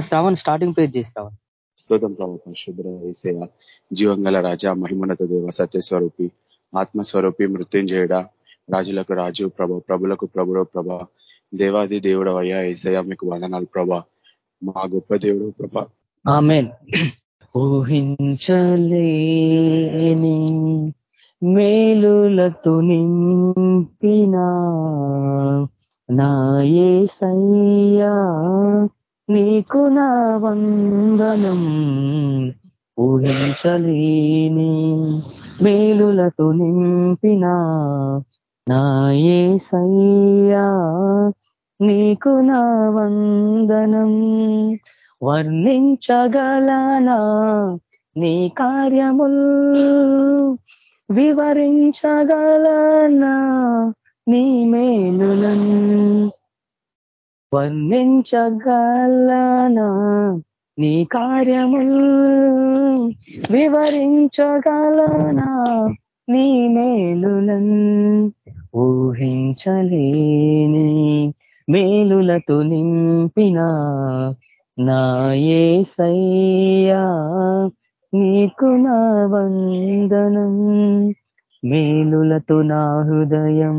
Shravan starting page చేసి శ్రావణ్. స్తోతం ప్రభు పరిశుద్ర వేసేయ జీవంగల రాజా మహిమోన్నత దేవ సత్యస్వరూపి ఆత్మస్వరూపి మృత్యుంజయుడ రాజులకు రాజు ప్రభ ప్రభులకు ప్రభుడో ప్రభ దేవాది దేవుడు అయ్యా ఏసయ మీకు వందనాలు ప్రభ మా గొప్ప దేవుడు ప్రభ. ఆమెన్. ఊహించలేని మేలులతో నింపినా నా సయ్యా నీకు నా వందనం ఊహించలేని మేలులతో నింపిన నాయే సయ్యా నీకు నా వందనం వర్ణించగలనా? నీ కార్యముల్ వివరించగలనా? నీ మేలులన్ వర్ణించగలనా? నీ కార్యము వివరించగలనా? నీ మేలులన్ ఊహించలేని మేలులతో నింపిన నాయే సయ్యా నీకు నా వందనం. మేలులతో నా హృదయం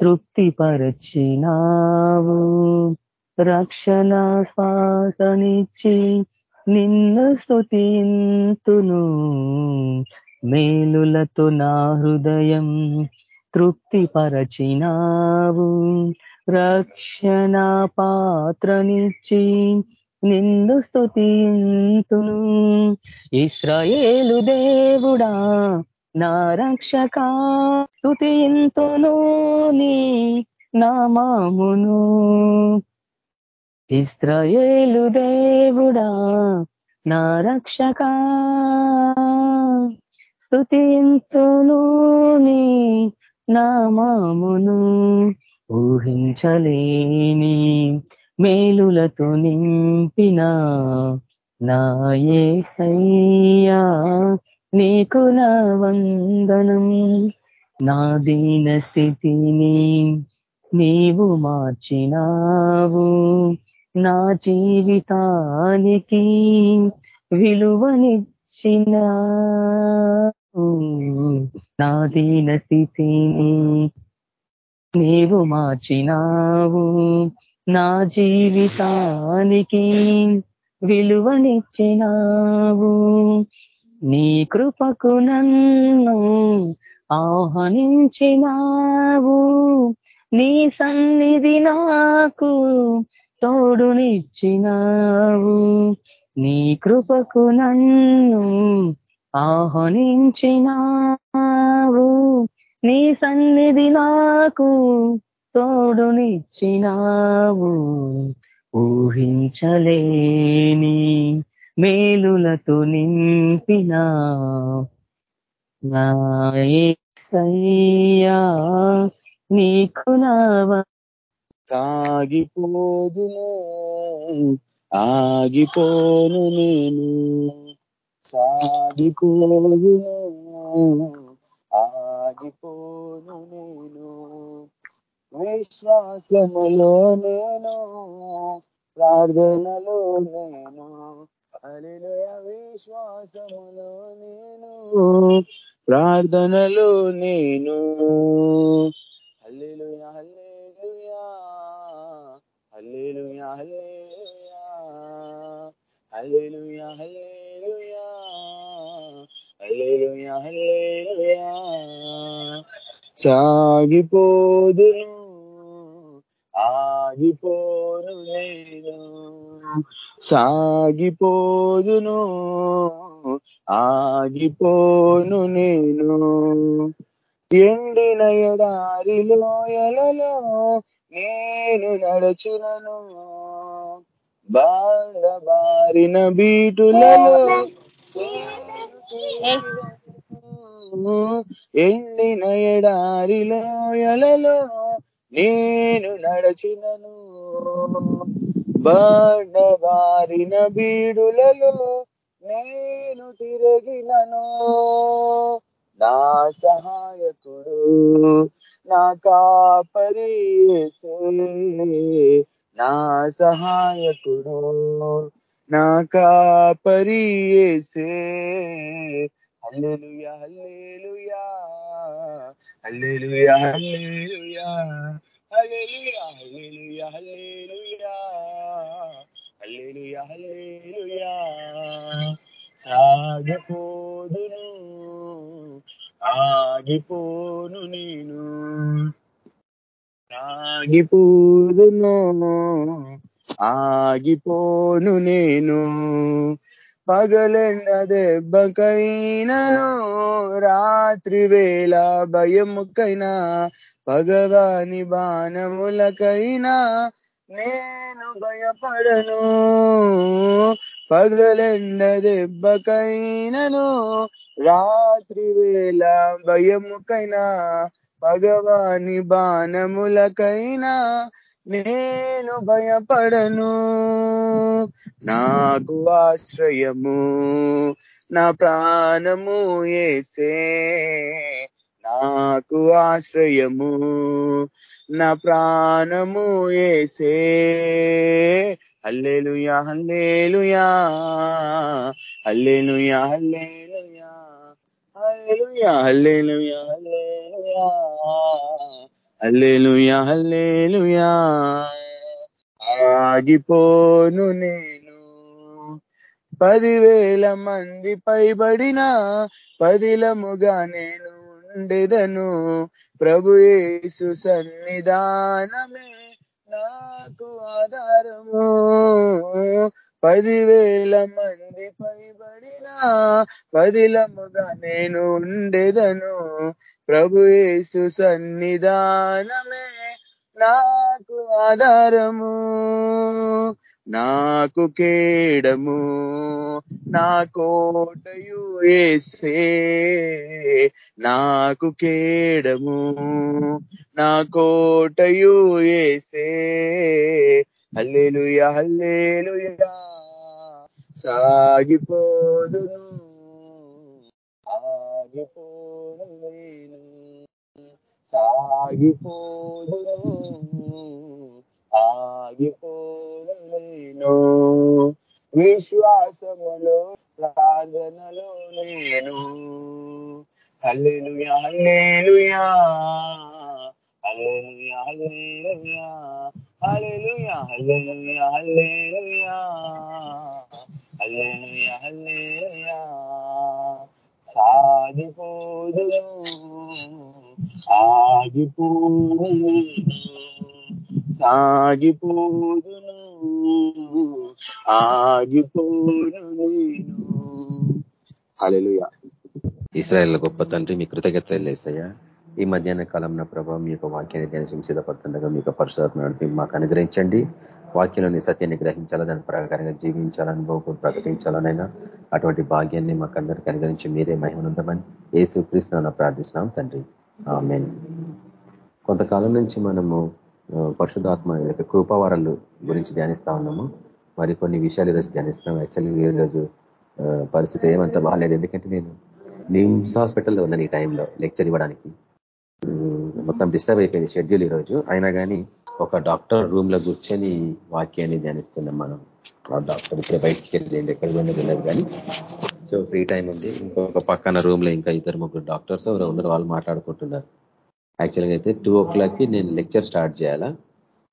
తృప్తిపరచినావు. రక్షణ శ్వాసనిచ్చి నిన్ను స్థుతింతును మేలులతో నా హృదయం తృప్తిపరచినావు. రక్షణ పాత్రనిచ్చి నిన్ను స్థుతింతును ఇస్రాయేలు దేవుడా నా రక్షక స్థుతింతును నీ నామామును ఇస్రయేలు దేవుడా నా రక్షక స్థుతింతును నీ నామామును ఊహించలేని మేలులతో నింపిన నాయే సయ్యా నీకు నా వందనం నా దీన స్థితిని నీవు మార్చినావు. నా జీవితానికి విలువనిచ్చిన నా దీన స్థితిని నీవు మార్చినావు. నా జీవితానికి విలువనిచ్చినావు. నీ కృపకు నన్ను ఆహ్వానించినావు. నీ సన్నిధి నాకు తోడునిచ్చినావు. నీ కృపకు నన్ను ఆహ్వానించినావు. నీ సన్నిధి నాకు తోడునిచ్చినావు. ఊహించలేని మేలులతో నింపిన సయ్యా నీకు నావ సాగిపోదును ఆగిపోను నేను. సాగిపోదును ఆగిపోను నేను. విశ్వాసములో నేను ప్రార్థనలో నేను. అలిలోయ విశ్వాసములో నేను ప్రార్థనలో నేను. అల్లేలుయ అల్లేలుయా అల్లేలుయ అల్లేలుయా అల్లేలుయ సాగిపోదును ఆగిపోను నేను సాగిపోదును ఆగిపోను నేను. ఎండిన ఎడారిలో ఎలలో నేను నడచునను బాధ బారిన బీటులలో ఎండిన ఎడారిలో ఎలలో నేను నడచినను. బారిన బీడులలో నేను తిరిగినను. నా సహాయకుడు నా కాపరి నా సహాయకుడు నా కాపరి హల్లెలూయా హల్లెలూయా హల్లెలూయా హల్లెలూయా హల్లెలూయా హల్లెలూయా హల్లెలూయా హల్లెలూయా హల్లెలూయా. సాగిపోదును ఆగిపోను నేను. ఆగిపోదును ఆగిపోను నేను. పగలెండ దెబ్బకైనను రాత్రి వేళ భయముకైనా భగవాని బాణములకైనా నేను భయపడను. పగలెండ దెబ్బకైనను రాత్రి వేళ భయముకైనా భగవాని బాణములకైనా నేను భయపడను. నాకు ఆశ్రయము నా ప్రాణము ఏసే. నాకు ఆశ్రయము నా ప్రాణము ఏసే. హల్లెలుయా అల్లేలుయా హల్లెలుయా. హల్లెలుయా హల్లెలూయా హల్లెలూయా హల్లెలూయా హల్లెలూయా. ఆగిపోను నేను. పదివేల మంది పైబడిన పదిలముగా నేను ఉండెదను. ప్రభు యేసు సన్నిధానమే. నాకు ఆధారము. పదివేల మంది పైబడిన పదిలముగా నేను ఉండేదను. ప్రభుయేసు సన్నిధానమే నాకు ఆధారము. నాకు కేడము నా కోటయు ఏసే. నాకు కేడము నా కోటయు ఏసే. హల్లెలూయా హల్లెలూయా. సాగిపోదును ఆగిపోను సాగిపోదును. విశ్వాసములో ప్రార్థనలో నేను. హల్లెలూయా హల్లెలూయా హల్లెలూయా హల్లెలూయా హల్లెలూయా హల్లెలూయా హల్లెలూయా హల్లెలూయా హల్లెలూయా. సాగిపోదును ఆగిపోను సాగిపోదును. ఆగిపోను నేను. ఇస్రాయల్ గొప్ప తండ్రి మీ కృతజ్ఞత లేసయ్యా ఈ మధ్యాహ్న కాలంలో ప్రభావం మీ యొక్క వాక్యాన్ని ధ్యానం సిద్ధపడుతుండగా మీ యొక్క పరిశోధన నడిపి మాకు అనుగ్రహించండి. వాక్యంలోని సత్యాన్ని గ్రహించాలా దాని ప్రకారంగా జీవించాలని అనుభవం ప్రకటించాలనైనా అటువంటి భాగ్యాన్ని మాకు అందరికీ అనుగ్రహించి మీరే మహిమనుందమని ఏసు కృష్ణ ప్రార్థిస్తున్నాం తండ్రి. ఆమె కొంతకాలం నుంచి మనము పరిశుధాత్మ కృపావారాలు గురించి ధ్యానిస్తా ఉన్నాము. మరి కొన్ని విషయాలు ఈరోజు ధ్యానిస్తున్నాం. యాక్చువల్లీ ఈరోజు పరిస్థితి ఏమంత బాగాలేదు. ఎందుకంటే నేను నిమ్స్ హాస్పిటల్లో ఉన్నాను ఈ టైంలో లెక్చర్ ఇవ్వడానికి. మొత్తం డిస్టర్బ్ అయిపోయింది షెడ్యూల్ ఈరోజు. అయినా కానీ ఒక డాక్టర్ రూమ్లో కూర్చొని వాక్యాన్ని ధ్యానిస్తున్నాం మనం. ఆ డాక్టర్ ఇక్కడ బయటికి వెళ్ళి ఎక్కడ పోయినా తెలియదు కానీ సో ఫ్రీ టైం ఉంది. ఇంకొక పక్కన రూమ్లో ఇంకా ఇద్దరు ముగ్గురు డాక్టర్స్ ఎవరు ఉన్నారు వాళ్ళు మాట్లాడుకుంటున్నారు. యాక్చువల్గా అయితే టూ ఓ క్లాక్కి నేను లెక్చర్ స్టార్ట్ చేయాలా?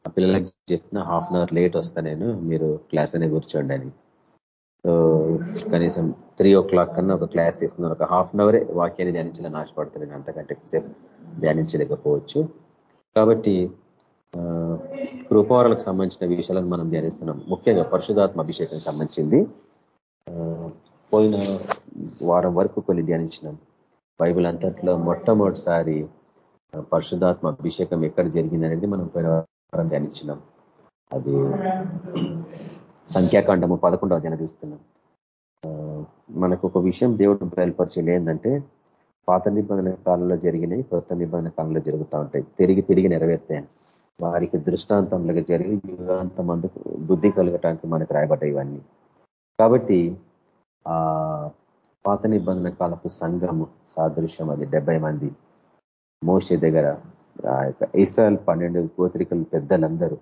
ఆ పిల్లలకి చెప్పిన హాఫ్ అన్ అవర్ లేట్ వస్తా నేను మీరు క్లాస్ అనే కూర్చోండి అని. సో కనీసం త్రీ ఓ క్లాక్ కన్నా ఒక క్లాస్ తీసుకున్నారు ఒక హాఫ్ అన్ అవరే వాక్యాన్ని ధ్యానించాలని ఆశపడుతున్నాను అంతకంటే సేపు ధ్యానించలేకపోవచ్చు. కాబట్టి కృపారాలకు సంబంధించిన విషయాలను మనం ధ్యానిస్తున్నాం. ముఖ్యంగా పరిశుధాత్మ అభిషేకం సంబంధించింది. పోయిన వారం వరకు కొన్ని ధ్యానించినాం. బైబిల్ అంతట్లో మొట్టమొదటిసారి పరిశుధాత్మ అభిషేకం ఎక్కడ జరిగింది అనేది మనం పోయిన వారం ధ్యానించినాం. అది సంఖ్యాకాండము పదకొండవ ధ్యానిస్తున్నాం మనకు ఒక విషయం దేవుడు బయలుపరిచేది ఏంటంటే పాత నిబంధన కాలంలో జరిగినాయి కొత్త నిబంధన కాలంలో జరుగుతూ ఉంటాయి. తిరిగి తిరిగి నెరవేర్తాయని. వారికి దృష్టాంతంలో జరిగి యుగాంతం అందుకు బుద్ధి కలగటానికి మనకు రాయబడ్డాయి ఇవన్నీ. కాబట్టి ఆ పాత నిబంధన కాలపు సంఘము సాదృశ్యం అది డెబ్బై మంది. మోసే దగ్గర ఆ యొక్క ఇస్రాయల్ పన్నెండు గోత్రికలు పెద్దలందరూ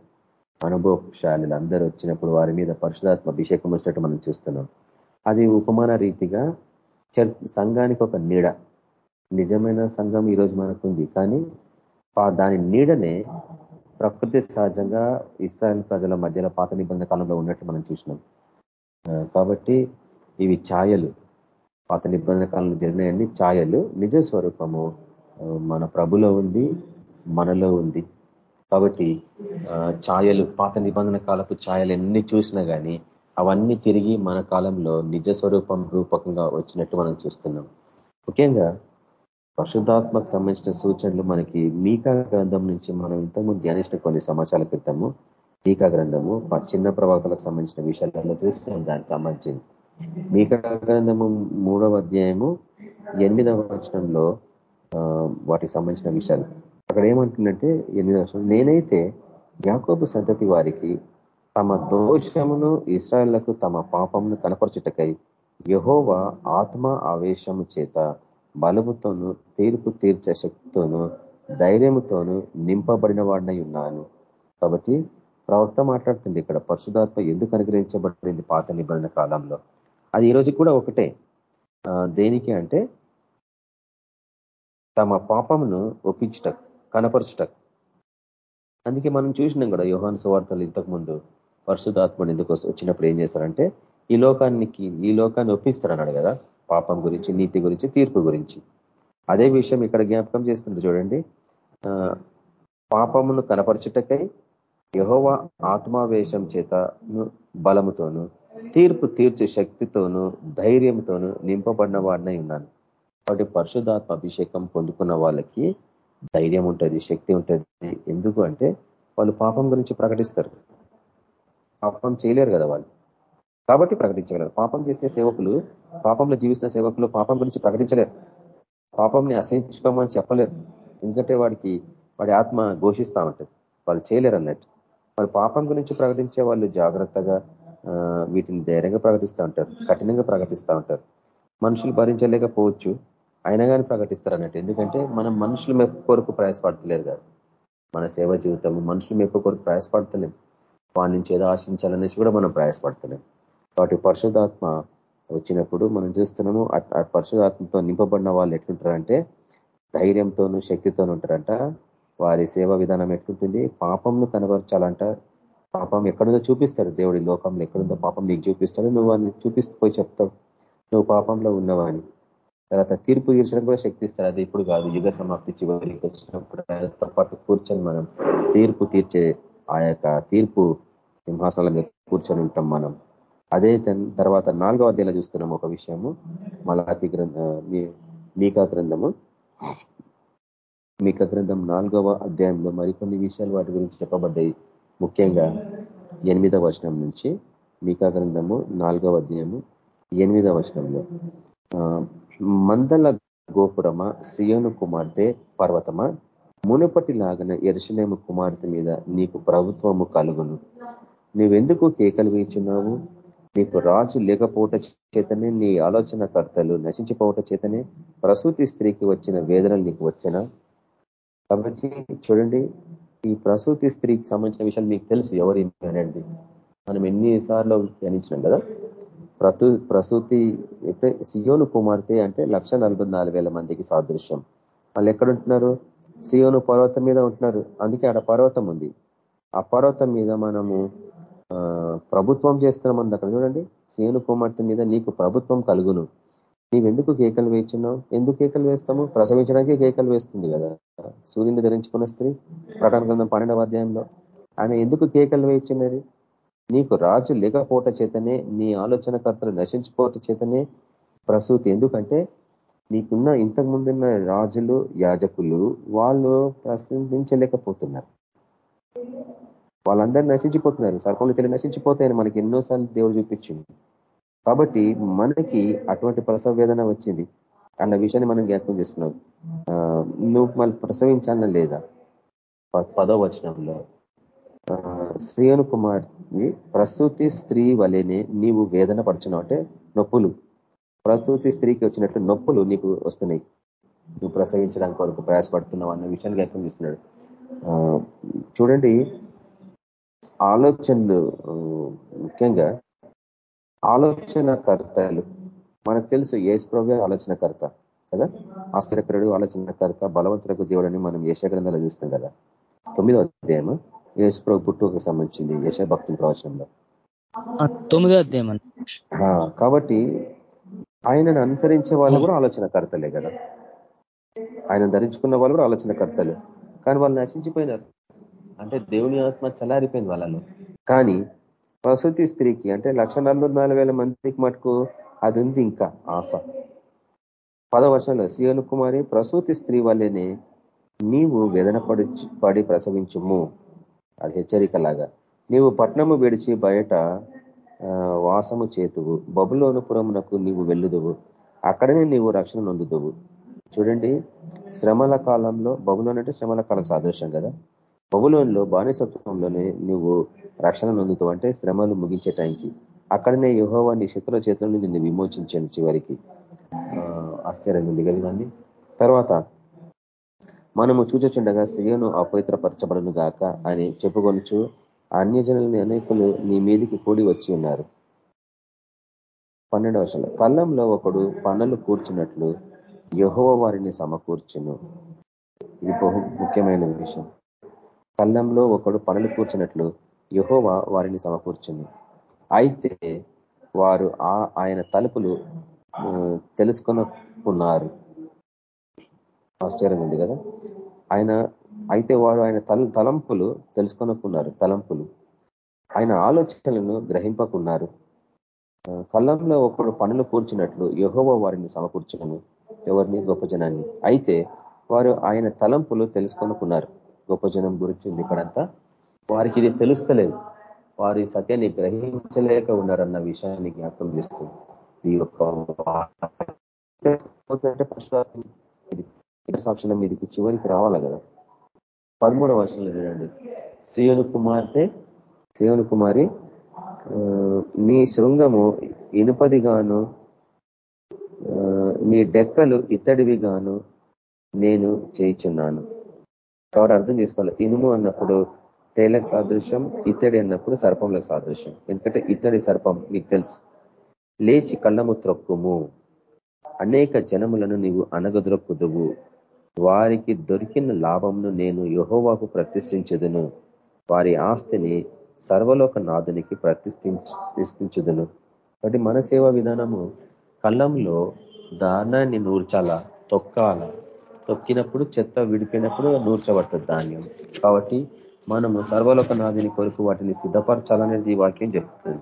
అనుభవశాలులు అందరూ వచ్చినప్పుడు వారి మీద పరిశుధాత్మ అభిషేకం వచ్చినట్టు మనం చూస్తున్నాం. అది ఉపమాన రీతిగా సంఘానికి ఒక నీడ. నిజమైన సంఘం ఈరోజు మనకు ఉంది కానీ దాని నీడనే ప్రకృతి సహజంగా ఇస్రాయల్ ప్రజల మధ్యలో పాత నిబంధన కాలంలో ఉన్నట్లు మనం చూసినాం. కాబట్టి ఇవి ఛాయలు. పాత నిబంధన కాలంలో జరిగినాయన్ని ఛాయలు. నిజ స్వరూపము మన ప్రభులో ఉంది. మనలో ఉంది. కాబట్టి ఛాయలు పాత నిబంధన కాలపు ఛాయలు ఎన్ని చూసినా కానీ అవన్నీ తిరిగి మన కాలంలో నిజ స్వరూపం రూపకంగా వచ్చినట్టు మనం చూస్తున్నాం. ముఖ్యంగా పరిశుద్ధాత్మకు సంబంధించిన సూచనలు మనకి మీకా గ్రంథం నుంచి మనం ఇంతకుముందు ధ్యానించిన కొన్ని సమాచారాల క్రితము మీకా గ్రంథము చిన్న ప్రవక్తలకు సంబంధించిన విషయాలలో చూస్తున్నాం దానికి సంబంధించింది. మీకా గ్రంథము మూడవ అధ్యాయము ఎనిమిదవ వచనంలో వాటికి సంబంధించిన విషయాలు. అక్కడ ఏమంటుందంటే ఎనిమిది వచనం నేనైతే యాకోబు సంతతి వారికి తమ దోషమును ఇస్రాయళ్ళకు తమ పాపమును కనపరచుటకై యహోవ ఆత్మ ఆవేశము చేత బలముతోను తీర్పు తీర్చే శక్తితోను ధైర్యముతోను నింపబడిన వాడినై ఉన్నాను. కాబట్టి ప్రవక్త మాట్లాడుతుంది ఇక్కడ పరిశుధాత్మ ఎందుకు అనుగ్రహించబడింది పాత నిబంధన కాలంలో? అది ఈరోజు కూడా ఒకటే. దేనికి అంటే తమ పాపమును ఒప్పించట కనపరచుట అందుకే మనం చూసినాం కూడా యోహాన్ సువార్తలు ఇంతకుముందు పరిశుధాత్మడు ఎందుకు వచ్చినప్పుడు ఏం చేస్తారంటే ఈ లోకానికి ఈ లోకాన్ని ఒప్పిస్తారన్నాడు కదా పాపం గురించి నీతి గురించి తీర్పు గురించి. అదే విషయం ఇక్కడ జ్ఞాపకం చేస్తుంది చూడండి. పాపమును కనపరచుటకై యహోవ ఆత్మావేశం చేతను బలముతోను తీర్పు తీర్చే శక్తితోనూ ధైర్యంతోను నింపబడిన వాడినై ఉన్నాను. కాబట్టి పరిశుధాత్మ అభిషేకం పొందుకున్న వాళ్ళకి ధైర్యం ఉంటుంది శక్తి ఉంటుంది. ఎందుకు అంటే వాళ్ళు పాపం గురించి ప్రకటిస్తారు. పాపం చేయలేరు కదా వాళ్ళు. కాబట్టి ప్రకటించగలరు. పాపం చేసే సేవకులు పాపంలో జీవిస్తున్న సేవకులు పాపం గురించి ప్రకటించలేరు. పాపంని అసహించుకోమని చెప్పలేరు. ఎందుకంటే వాడికి వాడి ఆత్మ ఘోషిస్తూ ఉంటుంది. వాళ్ళు చేయలేరు అన్నట్టు. మరి పాపం గురించి ప్రకటించే వాళ్ళు జాగ్రత్తగా వీటిని ధైర్యంగా ప్రకటిస్తూ ఉంటారు. కఠినంగా ప్రకటిస్తూ ఉంటారు. మనుషులు భరించలేకపోవచ్చు. అయినా కానీ ప్రకటిస్తారు అన్నట్టు ఎందుకంటే మనం మనుషుల మెప్పు కొరకు ప్రయాసపడతలేరు కదా. మన సేవ జీవితం మనుషుల మెప్పు కొరకు ప్రయాసపడతలేం. వాడి నుంచి ఏదో ఆశించాలనేసి కూడా మనం ప్రయాసపడతలేం. కాబట్టి పరిశుధాత్మ వచ్చినప్పుడు మనం చూస్తున్నాము ఆ పరిశుధాత్మతో నింపబడిన వాళ్ళు ఎట్లుంటారంటే ధైర్యంతోనూ శక్తితోనూ ఉంటారంట. వారి సేవా విధానం ఎట్లుంటుంది? పాపంను కనబరచాలంట. పాపం ఎక్కడుందో చూపిస్తాడు. దేవుడి లోకంలో ఎక్కడుందో పాపం నీకు చూపిస్తాడు. నువ్వు వాడిని చూపిస్తూ పోయి చెప్తావు. నువ్వు పాపంలో ఉన్నవాని తర్వాత తీర్పు తీర్చడం కూడా శక్తిస్తారు అది ఇప్పుడు కాదు. యుగ సమాప్తి చివరికి వచ్చినప్పుడు ఆయనతో పాటు కూర్చొని మనం తీర్పు తీర్చే ఆ తీర్పు సింహాసనం కూర్చొని ఉంటాం మనం. అదే తర్వాత నాలుగవ అధ్యాయంలో చూస్తున్నాం ఒక విషయము. మలాకి గ్రంథ మీకా గ్రంథము. మీక గ్రంథం నాలుగవ అధ్యాయంలో మరికొన్ని విషయాలు వాటి గురించి చెప్పబడ్డాయి. ముఖ్యంగా ఎనిమిదవ వచనం నుంచి మీకా గ్రంథము నాలుగవ అధ్యాయము ఎనిమిదవ వచనంలో. మందల గోపురమ? సియోను కుమార్తె పర్వతమా? మునుపటి లాగన ఎరుసలేము కుమార్తె మీద నీకు ప్రభుత్వము కలుగును. నీవెందుకు కేకలు వేయించున్నావు? నీకు రాజు లేకపోవట చేతనే నీ ఆలోచనకర్తలు నశించిపోవట చేతనే ప్రసూతి స్త్రీకి వచ్చిన వేదనలు నీకు వచ్చిన? కాబట్టి చూడండి ఈ ప్రసూతి స్త్రీకి సంబంధించిన విషయాలు మీకు తెలుసు ఎవరి అనేది మనం ఎన్నిసార్లు ధ్యానించినాం కదా? ప్రతు ప్రసూతి సియోను కుమార్తె అంటే లక్ష మందికి సాదృశ్యం. వాళ్ళు ఎక్కడుంటున్నారు? సియోను పర్వతం మీద ఉంటున్నారు. అందుకే ఆడ పర్వతం ఉంది. ఆ పర్వతం మీద మనము ప్రభుత్వం చేస్తున్నామని అక్కడ చూడండి. సేను కుమార్తె మీద నీకు ప్రభుత్వం కలుగును. నీవెందుకు కేకలు వేయించున్నావు? ఎందుకు కేకలు వేస్తాము? ప్రసవించడానికి కేకలు వేస్తుంది కదా. సూర్యుని ధరించుకున్న స్త్రీ ప్రకటన గ్రంథం పన్నెండవ అధ్యాయంలో. ఆమె ఎందుకు కేకలు వేయించినది? నీకు రాజు లేకపోవట చేతనే నీ ఆలోచనకర్తలు నశించిపోవట చేతనే ప్రసూతి. ఎందుకంటే నీకున్న ఇంతకు ముందున్న రాజులు యాజకులు వాళ్ళు ప్రసంగించలేకపోతున్నారు వాళ్ళందరూ నశించిపోతున్నారు. సర్పంలో తెలియ నశించిపోతాయని మనకి ఎన్నోసార్లు దేవుడు చూపించింది కాబట్టి మనకి అటువంటి ప్రసవ వేదన వచ్చింది అన్న విషయాన్ని మనం జ్ఞాపకం చేస్తున్నాం. నువ్వు మళ్ళీ ప్రసవించాలన్న లేదా? పదో వచనంలో. శ్రీయను కుమారి ప్రసూతి స్త్రీ వలెనే నీవు వేదన పడుచున్నావు. అంటే నొప్పులు. ప్రసూతి స్త్రీకి వచ్చినట్లు నొప్పులు నీకు వస్తున్నాయి. నువ్వు ప్రసవించడానికి వరకు ప్రయాసపడుతున్నావు అన్న విషయాన్ని జ్ఞాపకం చేస్తున్నాడు. చూడండి ఆలోచనలు ముఖ్యంగా ఆలోచనకర్తలు. మనకు తెలుసు ఏసుప్రభే ఆలోచనకర్త కదా? ఆశ్చర్యకరుడు ఆలోచనకర్త బలవంతులకు దేవుడని మనం యశగ్రంథాలు చూస్తాం కదా. తొమ్మిదో అధ్యాయము. ఏసుప్రభు పుట్టుకు సంబంధించింది యశ భక్తుల ప్రవచనంలో. తొమ్మిదో అధ్యాయం కాబట్టి ఆయనను అనుసరించే వాళ్ళు కూడా ఆలోచనకర్తలే కదా. ఆయన ధరించుకున్న వాళ్ళు కూడా ఆలోచనకర్తలు. కానీ వాళ్ళు నశించిపోయినారు. అంటే దేవుని ఆత్మ చలారిపోయింది వాళ్ళలో. కానీ ప్రసూతి స్త్రీకి అంటే లక్ష మందికి మటుకు అది ఉంది ఇంకా ఆశ. పదవచనంలో సియోను కుమారి ప్రసూతి స్త్రీ వల్లనే నీవు వేదన పడి పడి ప్రసవించుము. అది హెచ్చరికలాగా. నీవు పట్నము విడిచి బయట వాసము చేతువు. బబులోను పురమునకు నీవు వెళ్ళుదువు. అక్కడనే నీవు రక్షణ నొందుదువు. చూడండి శ్రమల కాలంలో బబులోన్ అంటే శ్రమల కాలం సాదృశ్యం కదా? బబులోన్లో బానిసత్వంలోనే నువ్వు రక్షణ నొందుతావు. అంటే శ్రమలు ముగించే టైంకి. అక్కడనే యుహోవా నీ శత్రుల చేతుల నిన్ను విమోచించాను చివరికి. ఆశ్చర్యంగా ఉంది కదండి. తర్వాత మనము చూచుచుండగా స్త్రీను అపవిత్రపరచబడును గాక అని చెప్పుకొనుచు అన్యజనులని అనేకులు నీ మీదికి కూడి వచ్చి ఉన్నారు. పన్నెండవ వర్షంలో కళ్ళంలో ఒకడు పనులు కూర్చున్నట్లు యహోవ వారిని సమకూర్చును. ఇది బహు ముఖ్యమైన విషయం. కళ్ళంలో ఒకడు పనులు కూర్చున్నట్లు యహోవ వారిని సమకూర్చును. అయితే వారు ఆయన తలుపులు తెలుసుకున్నారు ఆశ్చర్యంగా ఉంది కదా? ఆయన అయితే వారు ఆయన తల తలంపులు తెలుసుకొనకున్నారు తలంపులు. ఆయన ఆలోచనలను గ్రహింపకున్నారు. కళ్ళంలో ఒకడు పనులు కూర్చున్నట్లు యహోవ వారిని సమకూర్చును ఎవరిని? గొప్ప జనాన్ని. అయితే వారు ఆయన తలంపులు తెలుసుకొనుకున్నారు. గొప్ప జనం గురించి ఉంది ఇక్కడంతా. వారికి ఇది తెలుస్తలేదు. వారి సత్యాన్ని గ్రహించలేక ఉన్నారన్న విషయాన్ని జ్ఞాపకం చేస్తుంది. ఈ యొక్క సాక్షుల మీదకి చివరికి రావాలి కదా? పదమూడవ వర్షంలో చూడండి శివుని కుమార్తె శివుని కుమారి నీ శృంగము ఇనుపదిగాను నీ డెక్కలు ఇత్తడివి గాను నేను చేయిచున్నాను. కాబట్టి అర్థం చేసుకోవాలి. ఇనుము అన్నప్పుడు తేలకు సాదృశ్యం ఇత్తడి అన్నప్పుడు సర్పంలకు సాదృశ్యం. ఎందుకంటే ఇత్తడి సర్పం మీకు తెలుసు. లేచి కళ్ళము త్రొక్కుము. అనేక జనములను నీవు అనగద్రొక్కుదువు వారికి దొరికిన లాభంను నేను యహోవాకు ప్రతిష్ఠించదును. వారి ఆస్తిని సర్వలోక నాదునికి ప్రతిష్ఠించుదును. కాబట్టి మన సేవా విధానము కళ్ళంలో ధాన్యాన్ని నూర్చాలా? తొక్కాల? తొక్కినప్పుడు చెత్త విడిపోయినప్పుడు నూర్చబడుతుంది ధాన్యం. కాబట్టి మనము సర్వలోక నాదిని కొరకు వాటిని సిద్ధపరచాలనేది వాక్యం చెప్తుంది.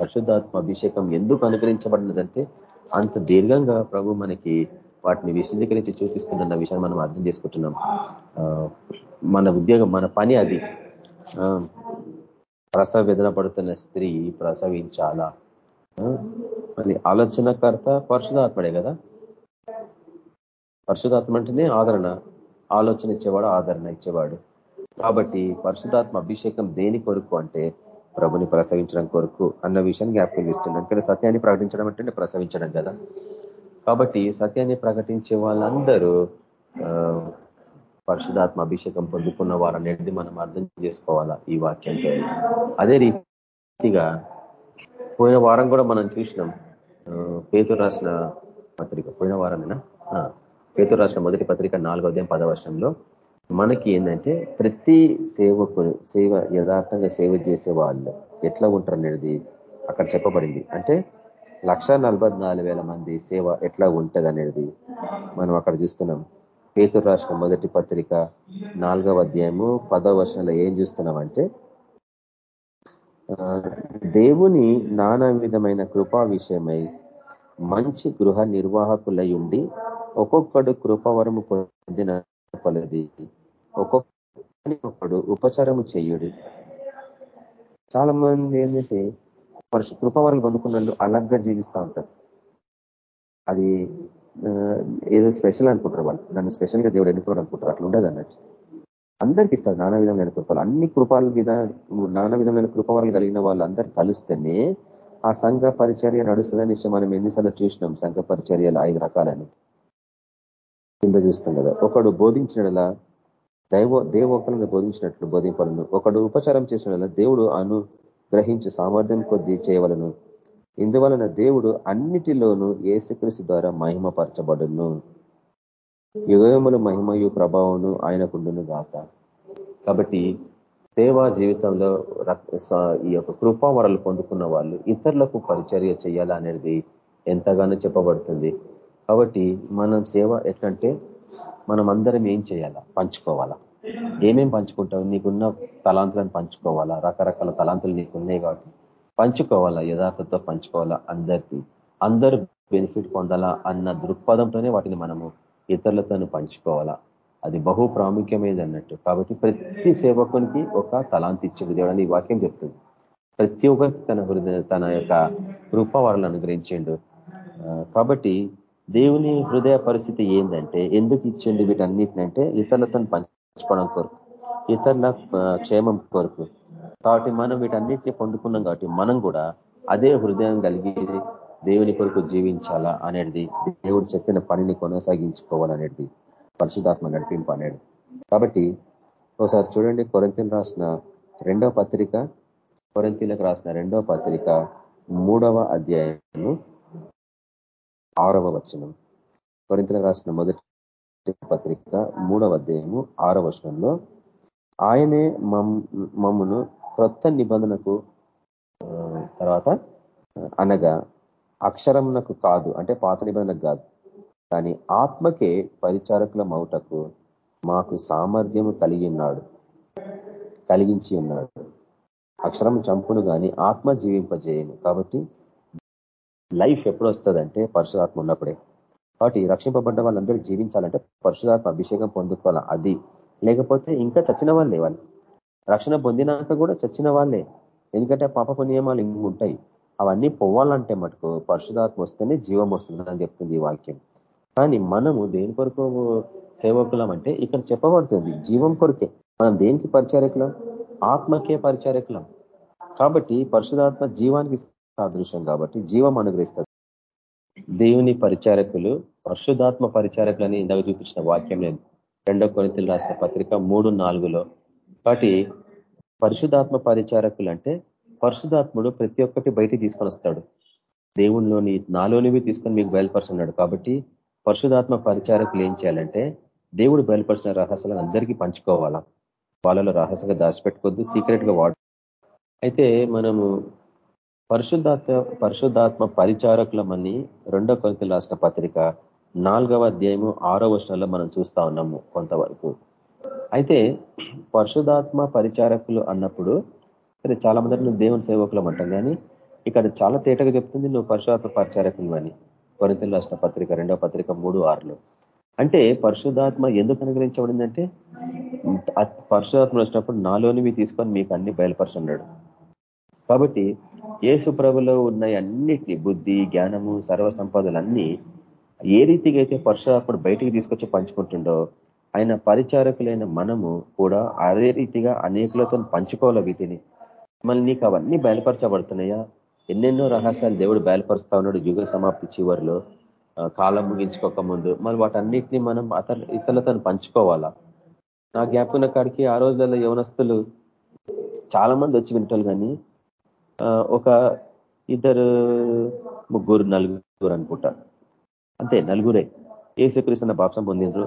పరిశుద్ధాత్మ అభిషేకం ఎందుకు అనుగ్రహించబడినదంటే అంత దీర్ఘంగా ప్రభు మనకి వాటిని విశదీకరించి చూపిస్తున్న విషయాన్ని మనం అర్థం చేసుకుంటున్నాం. మన ఉద్యోగం మన పని అది. ప్రసవ వేదన పడుతున్న స్త్రీ ప్రసవించాలా? మరి ఆలోచనకర్త పరిశుధాత్మడే కదా? పరిశుధాత్మ అంటేనే ఆదరణ. ఆలోచన ఇచ్చేవాడు ఆదరణ ఇచ్చేవాడు. కాబట్టి పరిశుధాత్మ అభిషేకం దేని కొరకు అంటే ప్రభుని ప్రసవించడం కొరకు అన్న విషయాన్ని జ్ఞాపకం చేస్తున్నాం. ఇక్కడ సత్యాన్ని ప్రకటించడం అంటే ప్రసవించడం కదా? కాబట్టి సత్యాన్ని ప్రకటించే వాళ్ళందరూ పరిశుధాత్మ అభిషేకం పొందుకున్న వారనేది అనేది మనం అర్థం చేసుకోవాలా ఈ వాక్యంతో. అదే రీతిగా పోయిన వారం కూడా మనం చూసినాం. పేతురు రాసిన పత్రిక పోయిన వారమేనా? పేతురు రాసిన మొదటి పత్రిక నాలుగో అధ్యాయం పదవర్షంలో మనకి ఏంటంటే ప్రతి సేవకు సేవ యథార్థంగా సేవ చేసే వాళ్ళు ఎట్లా ఉంటారు అనేది అక్కడ చెప్పబడింది. అంటే లక్ష మంది సేవ ఎట్లా ఉంటుంది అనేది మనం అక్కడ చూస్తున్నాం. పేతురు రాష్ట్ర మొదటి పత్రిక నాలుగవ అధ్యాయము పదవ వర్షంలో ఏం చూస్తున్నామంటే దేవుని నానా విధమైన కృపా విషయమై మంచి గృహ నిర్వాహకులై ఉండి ఒక్కొక్కడు కృపవరము పొందిన కొలది ఒక్కొక్కడు ఉపచారము చేయుడు. చాలా మంది ఏంటంటే పరిశు కృపవరం పొందుకున్న అలగ్గా జీవిస్తూ ఉంటారు. అది ఏదో స్పెషల్ అనుకుంటారు వాళ్ళు. నన్ను స్పెషల్గా దేవుడు ఎన్నుకోవడం అనుకుంటారు. అట్లా ఉండదు అన్నట్టు. అందరికి ఇస్తారు నానా విధమైన కృపలు. అన్ని కృపాల మీద నానా విధమైన కృపవరాలు కలిగిన వాళ్ళందరూ కలిస్తేనే ఆ సంఘ పరిచర్య నడుస్తుందని మనం ఎన్నిసార్లు చూసినాం సంఘ పరిచర్యలు ఐదు రకాలని. కింద చూస్తాం కదా. ఒకడు బోధించినలా దైవ దేవోక్తలను బోధించినట్లు బోధింపలను ఒకడు ఉపచారం చేసిన దేవుడు అను గ్రహించే సామర్థ్యం కొద్దీ చేయవలను. ఇందువలన దేవుడు అన్నిటిలోనూ ఏసుక్రీస్తు ద్వారా మహిమపరచబడును. యుగముల మహిమయు ప్రభావము ఆయనకుండును గాక. కాబట్టి సేవా జీవితంలో ఈ యొక్క కృపావరలు పొందుకున్న వాళ్ళు ఇతరులకు పరిచర్య చేయాలనేది ఎంతగానో చెప్పబడుతుంది. కాబట్టి మనం సేవ ఎట్లంటే మనం అందరం ఏం చేయాలా? పంచుకోవాలా? ఏమేం పంచుకుంటావు? నీకున్న తలాంతులను పంచుకోవాలా? రకరకాల తలాంతులు నీకు ఉన్నాయి కాబట్టి పంచుకోవాలా? యథార్థతో పంచుకోవాలా అందరికీ అందరూ బెనిఫిట్ పొందాలా అన్న దృక్పథంతోనే వాటిని మనము ఇతరులతో పంచుకోవాలా? అది బహు ప్రాముఖ్యమైనది అన్నట్టు. కాబట్టి ప్రతి సేవకునికి ఒక తలాంతి ఇచ్చింది దేవుడు వాక్యం చెప్తుంది. ప్రతి ఒక్కరికి తన హృదయ తన యొక్క రూపవారులను అనుగ్రహించిండు కాబట్టి దేవుని హృదయ పరిస్థితి ఏంటంటే ఎందుకు ఇచ్చిండు వీటన్నిటినంటే ఇతరులతో పంచుకోవడం కొరకు ఇతరుల క్షేమం కొరకు. కాబట్టి మనం వీటన్నిటిని పొందుకున్నాం కాబట్టి మనం కూడా అదే హృదయం కలిగి దేవుని కొరకు జీవించాలా అనేది దేవుడు చెప్పిన పనిని కొనసాగించుకోవాలనేది పరిశుధాత్మ నడిపింపు అనేది. కాబట్టి ఒకసారి చూడండి కొరంతిలు రాసిన రెండవ పత్రిక కొరంతీలకు రాసిన రెండవ పత్రిక మూడవ అధ్యాయము ఆరవ వచనం. కొరింతలకు రాసిన మొదటి పత్రిక మూడవ అధ్యాయము ఆరవ వచనంలో ఆయనే మమ్మును క్రొత్త నిబంధనకు తర్వాత అనగా అక్షరమునకు కాదు అంటే పాత నిబంధనకు కాదు కానీ ఆత్మకే పరిచారకుల మౌటకు మాకు సామర్థ్యము కలిగి ఉన్నాడు కలిగించి ఉన్నాడు. అక్షరం చంపును కానీ ఆత్మ జీవింపజేయను. కాబట్టి లైఫ్ ఎప్పుడు వస్తుందంటే పరశురాత్మ ఉన్నప్పుడే. కాబట్టి రక్షింపబడ్డ వాళ్ళందరూ జీవించాలంటే పరశురాత్మ అభిషేకం పొందుకోవాలా? అది. లేకపోతే ఇంకా చచ్చిన వాళ్ళే వాళ్ళు. రక్షణ పొందినాక కూడా చచ్చిన వాళ్ళే. ఎందుకంటే పాపపు నియమాలు ఇంక ఉంటాయి. అవన్నీ పోవాలంటే మటుకు పరశురాత్మ వస్తేనే జీవం వస్తుందని చెప్తుంది ఈ వాక్యం. కానీ మనము దేని కొరకు సేవకులం అంటే ఇక్కడ చెప్పబడుతుంది జీవం కొరకే. మనం దేనికి పరిచారకులం? ఆత్మకే పరిచారకులం. కాబట్టి పరశురాత్మ జీవానికి సాదృశ్యం కాబట్టి జీవం అనుగ్రహిస్తుంది. దేవుని పరిచారకులు పరిశుధాత్మ పరిచారకులని ఇందాక చూపించిన వాక్యం నేను రెండో కొనితలు రాసిన పత్రిక మూడు నాలుగులో. కాబట్టి పరిశుధాత్మ పరిచారకులు అంటే పరిశుధాత్ముడు ప్రతి ఒక్కటి బయటికి తీసుకొని వస్తాడు. దేవుణ్ణిలోని నాలోనివి తీసుకొని మీకు బయలుపరుస్తున్నాడు. కాబట్టి పరిశుధాత్మ పరిచారకులు ఏం చేయాలంటే దేవుడు బయలుపరిచిన రహస్యాలను అందరికీ పంచుకోవాలా? వాళ్ళలో రహస్యంగా దాచిపెట్టుకోవద్దు సీక్రెట్గా వాడు. అయితే మనము పరిశుద్ధాత్మ పరిశుద్ధాత్మ పరిచారకులమని రెండో కొరితలు రాసిన పత్రిక నాలుగవ అధ్యాయము ఆరో వర్షంలో మనం చూస్తా ఉన్నాము కొంతవరకు. అయితే పరిశుధాత్మ పరిచారకులు అన్నప్పుడు సరే చాలా మంది నువ్వు దేవుని సేవకులం అంటాం కానీ ఇక్కడ చాలా తేటగా చెప్తుంది నువ్వు పరిశుధాత్మ పరిచారకులు అని. కొరితలు రాసిన పత్రిక రెండవ పత్రిక మూడు ఆరులో. అంటే పరిశుధాత్మ ఎందుకు అనుగ్రహించబడిందంటే పరిశుధాత్మ వచ్చినప్పుడు నాలోనివి తీసుకొని మీకు అన్ని బయలుపరుచున్నాడు కాబట్టి ఏసు ప్రభులో ఉన్న అన్నిటిని బుద్ధి జ్ఞానము సర్వ సంపదలన్నీ ఏ రీతిగా అయితే పరశురాత్ముడు బయటికి తీసుకొచ్చి పంచుకుంటుండో ఆయన పరిచారకులైన మనము కూడా అదే రీతిగా అనేకులతో పంచుకోవాలి వీటిని. మళ్ళీ నీకు అవన్నీ బయలుపరచబడుతున్నాయా? ఎన్నెన్నో రహస్యాలు దేవుడు బయలుపరుస్తా ఉన్నాడు యుగ సమాప్తి చివరిలో. కాలం ముగించుకోక ముందు. మరి వాటన్నిటిని మనం అతను ఇతరులతో పంచుకోవాలా? నా జ్ఞాపకం కాడికి ఆ రోజులలో యవనస్తులు చాలా మంది వచ్చి వింటారు కానీ ఒక ఇద్దరు ముగ్గురు నలుగురు అనుకుంటా. అంతే నలుగురే. ఏసుక్రీస్తున్న బాప్సం పొందినరు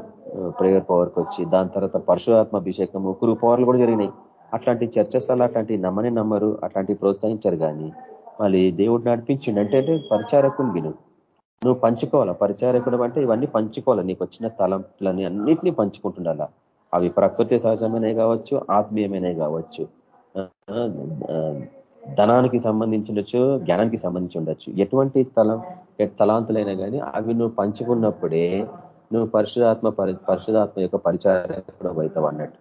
ప్రేయర్ పవర్కి వచ్చి దాని తర్వాత పరశురాత్మ అభిషేకం కురు పవర్లు కూడా జరిగినాయి. అట్లాంటి చర్చస్థలు అట్లాంటి నమ్మని నమ్మరు అట్లాంటి ప్రోత్సహించారు కానీ మళ్ళీ దేవుడు నడిపించిండు. అంటే పరిచారకుని విను. నువ్వు పంచుకోవాలా? పరిచారకుడు అంటే ఇవన్నీ పంచుకోవాలి? నీకు వచ్చిన తలంపులని అన్నిటినీ పంచుకుంటుండాలా? అవి ప్రకృతి సహజమైనవి కావచ్చు ఆత్మీయమైనవి కావచ్చు. ధనానికి సంబంధించి ఉండొచ్చు జ్ఞానానికి సంబంధించి ఉండొచ్చు. ఎటువంటి తలం తలాంతులైనా కానీ అవి నువ్వు పంచుకున్నప్పుడే నువ్వు పరిశుధాత్మ పరిశుధాత్మ యొక్క పరిచారకుడు అవుతావు అన్నట్టు.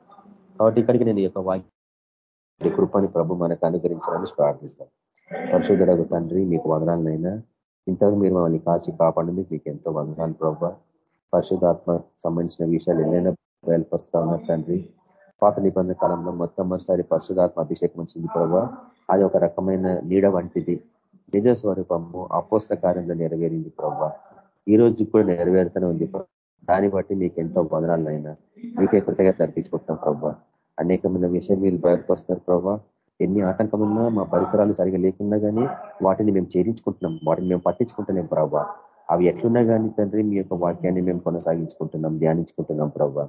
కాబట్టి ఇక్కడికి నేను ఈ యొక్క వాక్య కృపని ప్రభు మనకు అనుగ్రహించాలని ప్రార్థిస్తాను పరిశుద్ధుడకు తండ్రి మీకు వదనాలనైనా ఇంతకు మీరు మమ్మల్ని కాచి కాపాడింది మీకు ఎంతో వందనాలు ప్రభు. పరిశుధాత్మ సంబంధించిన విషయాలు ఎన్నైనా బయలుపరుస్తా ఉన్నారు తండ్రి. పాత నిబంధన కాలంలో మొట్టమొదటిసారి పరిశుధాత్మ అభిషేకం వచ్చింది ప్రభావ అది ఒక రకమైన నీడ వంటిది. నిజ స్వరూపము అపోస్త కార్యంలో నెరవేరింది ప్రభావ ఈ రోజు కూడా నెరవేరుతూనే ఉంది దాన్ని బట్టి మీకు ఎంతో వదనాలైనా మీకే కృతజ్ఞత అర్పించుకుంటున్నాం ప్రభావ అనేకమైన విషయం మీరు బయటకు వస్తున్నారు ప్రభావ ఎన్ని ఆటంకమున్నా మా పరిసరాలు సరిగా లేకున్నా కానీ వాటిని మేము చేరించుకుంటున్నాం వాటిని మేము పట్టించుకుంటున్నాం ప్రభావ అవి ఎట్లున్నా కానీ తండ్రి మీ యొక్క వాక్యాన్ని మేము కొనసాగించుకుంటున్నాం ధ్యానించుకుంటున్నాం ప్రభావ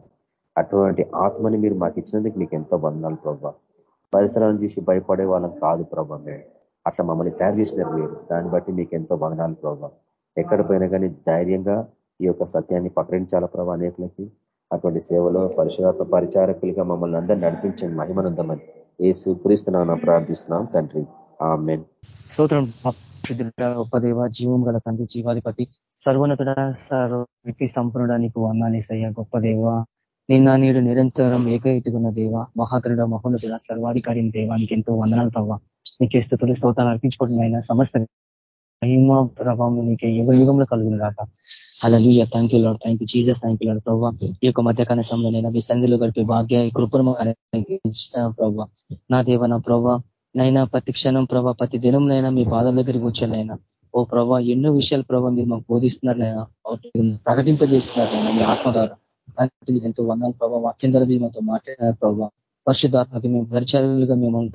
అటువంటి ఆత్మని మీరు మాకు ఇచ్చినందుకు మీకు ఎంతో బంధనాలు ప్రభావ పరిసరాలను చూసి భయపడే వాళ్ళం కాదు ప్రభావ మేము. అట్లా మమ్మల్ని తయారు చేసినారు మీరు. దాన్ని బట్టి మీకు ఎంతో బంధనాలు ప్రభావ ఎక్కడ పోయినా కానీ ధైర్యంగా ఈ యొక్క సత్యాన్ని ప్రకటించాల ప్రభావ అనేకులకి? అటువంటి సేవలో పరిశుభాత్మ పరిచారకులుగా మమ్మల్ని అందరినీ నడిపించండి మహిమనందమని. ఏసు క్రీస్తున్నా ప్రార్థిస్తున్నాం తండ్రి. ఆ మెన్ స్తోత్రం ఉపదేవ జీవం గల తండ్రి జీవాధిపతి సర్వోన్నతుడ సర్వ సంపూర్ణ నీకు వందాలేసయ్య గొప్ప దేవ. నిన్న నేడు నిరంతరం ఏకైతుకున్న దేవ మహాకరుడ మహోన్నతుడ సర్వాధికారి దేవానికి ఎంతో వందనాలు ప్రభావ నీకే స్థుతులు స్తోతాలు అర్పించుకోవడం అయినా సమస్త మహిమ ప్రభావం నీకే యుగ యుగంలో కలుగును రాక అలా thank you Lord thank you Jesus thank you Lord ప్రభావ ఈ యొక్క మధ్యకాల సమయంలో మీ సంధిలో గడిపే భాగ్య కృపను ప్రభావ నా దేవ నా ప్రభావ నైనా ప్రతి క్షణం ప్రభావ ప్రతి దినం నైనా మీ పాదం దగ్గరికి వచ్చానైనా ఓ ప్రభావ ఎన్నో విషయాలు ప్రభావ మీరు మాకు బోధిస్తున్నారు నైనా ప్రకటింపజేస్తున్నారు నైనా మీ ఆత్మ ద్వారా ఎంతో వందాలు ప్రభావ వాక్యం ద్వారా మీరు మాతో మాట్లాడినారు ప్రభావ పరిశుధాత్మకి మేము పరిచయాలుగా మిమ్మల్ని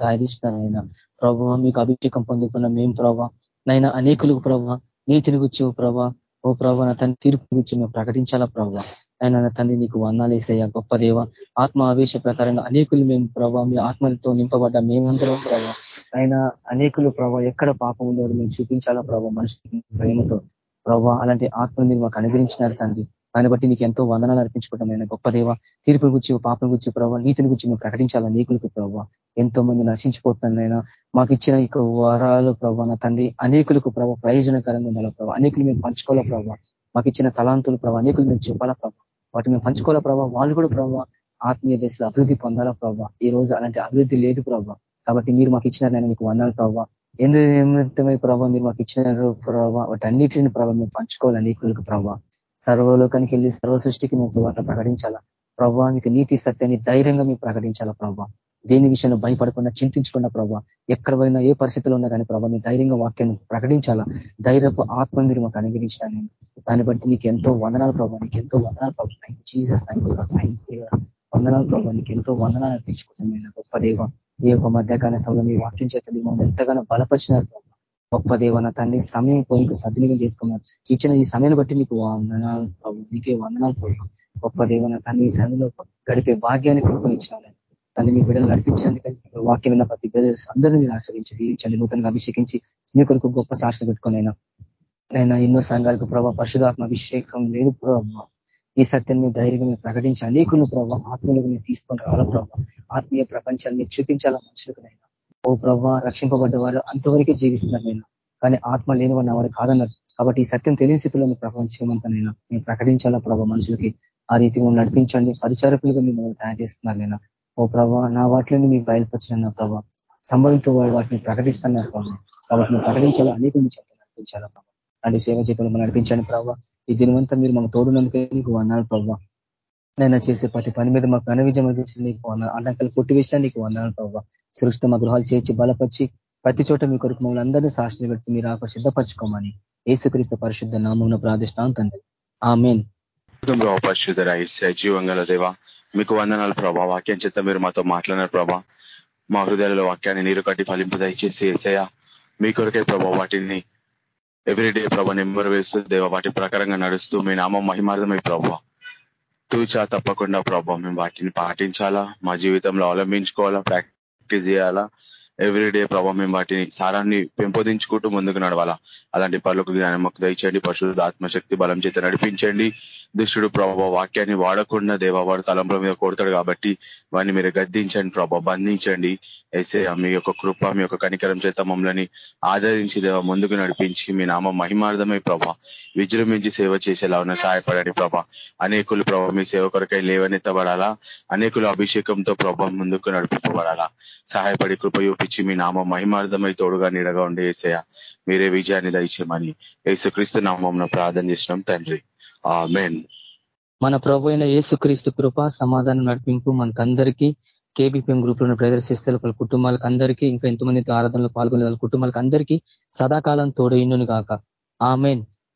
ఆయన. ప్రభావ మీకు అభిషేకం పొందుకున్న మేము ప్రభావ నైనా అనేకులకు ప్రభావ నీతిని గుర్చి ప్రభావ ఓ ప్రభావ నా తండ్రి తీర్పు గురించి మేము ప్రకటించాలా ప్రభావ ఆయన నా తండ్రి నీకు వందాలేసయ్యా గొప్ప దేవ. ఆత్మ ఆవేశ ప్రకారంగా అనేకులు మేము ప్రభావ మీ ఆత్మలతో నింపబడ్డ మేమందరం ప్రభావ ఆయన అనేకులు ప్రభావ ఎక్కడ పాపం ఉందో మేము చూపించాలా ప్రభావ మనిషి ప్రేమతో. ప్రభావ అలాంటి ఆత్మ మీరు మాకు అనుగ్రహించినారు తండ్రి. దాన్ని బట్టి నీకు ఎంతో వందనాలు అర్పించుకోవడం ఆయన గొప్ప దేవ. తీర్పు గురించి పాపం గురించి ప్రభావ నీతిని గురించి మేము ప్రకటించాలా నీకులకు ప్రభావ ఎంతో మంది నశించిపోతున్నారైనా మాకు ఇచ్చిన ఈ వరాలు ప్రభావ నా తండ్రి అనేకులకు ప్రభావ ప్రయోజనకరంగా ఉండాల ప్రభావ అనేకులు మేము పంచుకోవాలా ప్రభావ మాకు ఇచ్చిన తలాంతులు ప్రభావ అనేకులు మేము చెప్పాలా ప్రభావ వాటి మేము పంచుకోవాలా ప్రభావ వాళ్ళు కూడా ప్రభావ ఆత్మీయ దశలో అభివృద్ధి పొందాలా ప్రభావ ఈ రోజు అలాంటి అభివృద్ధి లేదు ప్రభావ కాబట్టి మీరు మాకు ఇచ్చిన నేను మీకు ప్రభావ ఎందుకు నిమిత్తమై ప్రభావ మీరు మాకు ఇచ్చిన ప్రభావ వాటి అన్నిటిని ప్రభావ మేము పంచుకోవాలి అనేకులకు ప్రభావ సర్వలోకానికి వెళ్ళి సర్వ సృష్టికి మేము సువార్త ప్రకటించాలా? ప్రభావ మీకు నీతి సత్యాన్ని ధైర్యంగా మేము ప్రకటించాలా ప్రభావ దేని విషయంలో భయపడకుండా చింతించకుండా ప్రభావ ఎక్కడ పోయినా ఏ పరిస్థితిలో ఉన్నా కానీ ప్రభావ మీ ధైర్యంగా వాక్యాన్ని ప్రకటించాలా? ధైర్యపు ఆత్మ మీరు మాకు అనుగ్రహించిన నేను దాన్ని బట్టి నీకు ఎంతో వందనాలు ప్రభావ నీకు ఎంతో వందనాలు ప్రభావ థ్యాంక్ జీసస్ థ్యాంక్ వందనాలు ప్రభావ నీకు ఎంతో వందనాలు అర్పించుకుంటాం గొప్ప దేవ ఈ యొక్క మధ్యకాల సమయంలో మీ వాక్యం చేత మిమ్మల్ని ఎంతగానో బలపరిచినారు గొప్ప దేవన తండ్రి సమయం పోయిక సద్వినియోగం చేసుకున్నారు. ఇచ్చిన ఈ సమయాన్ని బట్టి నీకు వందనాలు నీకే వందనాలు ప్రభావ గొప్ప దేవన తండ్రి ఈ సమయంలో గడిపే భాగ్యాన్ని కృపనిచ్చాలని తను మీ బిడ్డలు నడిపించండి వాక్యం విన్న ప్రతి అందరినీ మీరు ఆశ్రయించి వీరించండి నూతనంగా అభిషేకించి మీ కొరకు గొప్ప సాక్షి పెట్టుకుని అయినా. నేను ఎన్నో సంఘాలకు ప్రభావ పరిశుధాత్మ అభిషేకం లేదు ప్రభావ ఈ సత్యం మీ ధైర్యం ప్రకటించి అనేకులు ప్రభావ ఆత్మీయులకు మీరు తీసుకొని రావాల ప్రభావ ఆత్మీయ ప్రపంచాన్ని చూపించాలా మనుషులకు నైనా. ఓ ప్రభావ రక్షింపబడ్డ వారు అంతవరకే జీవిస్తున్నారు నేను. కానీ ఆత్మ లేని వాడిని వారు కాదన్నారు కాబట్టి ఈ సత్యం తెలియని స్థితిలో మీ ప్రపంచమంతా నేను. మేము ప్రకటించాలా ప్రభావ మనుషులకి? ఆ రీతిగా నడిపించండి. పరిచారకులుగా మిమ్మల్ని తయారు చేస్తున్నారు నేను. ఓ ప్రభావ నా వాటిని మీకు బయలుపరిచిన ప్రభా. ప్రభావ వారు వాటిని ప్రకటిస్తున్నారు ప్రభావ కాబట్టి మేము ప్రకటించాలా? అనేక మీ నడిపించాలా ప్రభావ అలాంటి సేవ జీతంలో నడిపించండి ప్రభావ ఈ దినవంతా మీరు మాకు తోడునందుకే నీకు వందాలు ప్రభావ నైనా చేసే ప్రతి పని మీద మాకు ఘన విజయం అనిపించి నీకు వందాలు అడ్డంకలు కొట్టివేసినా నీకు వందాలు ప్రభావ సృష్టి మా గృహాలు చేర్చి బలపరిచి ప్రతి చోట మీ కొరకు మమ్మల్ని అందరినీ సాక్షి పెట్టి మీరు ఆకు సిద్ధపరచుకోమని ఏసుక్రీస్తు పరిశుద్ధ నామం ప్రార్థిష్టాం తండ్రి. ఆ మెయిన్ పరిశుద్ధ జీవంగల దేవ మీకు వందనాలు ప్రభా. వాక్యం చేత మీరు మాతో మాట్లాడినారు ప్రభా. మా హృదయాలలో వాక్యాన్ని నీరు కట్టి ఫలింపు దయచేసి ఏసయ్య మీ కొరకే ప్రభా వాటిని ఎవ్రీడే ప్రభా నెంబర్ వేస్తూ దేవ వాటి ప్రకారంగా నడుస్తూ మీ నామం మహిమార్థమై ప్రభా. తూచా తప్పకుండా ప్రభావ మేము వాటిని పాటించాలా మా జీవితంలో అవలంబించుకోవాలా ప్రాక్టీస్ చేయాలా? ఎవ్రీడే ప్రభావ మేము వాటిని సారాన్ని పెంపొందించుకుంటూ ముందుకు నడవాలా. అలాంటి పనులకు జ్ఞానం మాకు దయచేయండి పశువుల ఆత్మశక్తి బలం చేత నడిపించండి. దుష్టుడు ప్రభావ వాక్యాన్ని వాడకుండా దేవవాడు తలంపుల మీద కొడతాడు కాబట్టి వాడిని మీరు గద్దించండి ప్రభావ బంధించండి. అయితే మీ యొక్క కృప మీ యొక్క కనికరం చేత మమ్మల్ని ఆదరించి దేవ ముందుకు నడిపించి మీ నామ మహిమార్థమై ప్రభా విజృంభించి సేవ చేసేలా ఉన్న సహాయపడండి ప్రభా. అనేకులు ప్రభావ మీ సేవ కొరకై లేవనెత్తబడాలా? అనేకులు అభిషేకంతో ప్రభావం ముందుకు నడిపింపబడాలా? సహాయపడి కృప నడిపించి మీ నామ మహిమార్థమై తోడుగా నీడగా ఉండే ఏసయ మీరే విజయాన్ని దయచేయమని యేసుక్రీస్తు నామం ప్రార్థన చేసినాం తండ్రి. మెయిన్ మన ప్రభు అయిన యేసుక్రీస్తు కృప సమాధానం నడిపింపు మనకందరికీ కేబీపీఎం గ్రూప్లో ప్రదర్శిస్తే వాళ్ళ కుటుంబాలకు అందరికీ ఇంకా ఎంతమంది ఆరాధనలో పాల్గొనే వాళ్ళ కుటుంబాలకు అందరికీ సదాకాలం తోడైండును కాక ఆమెన్.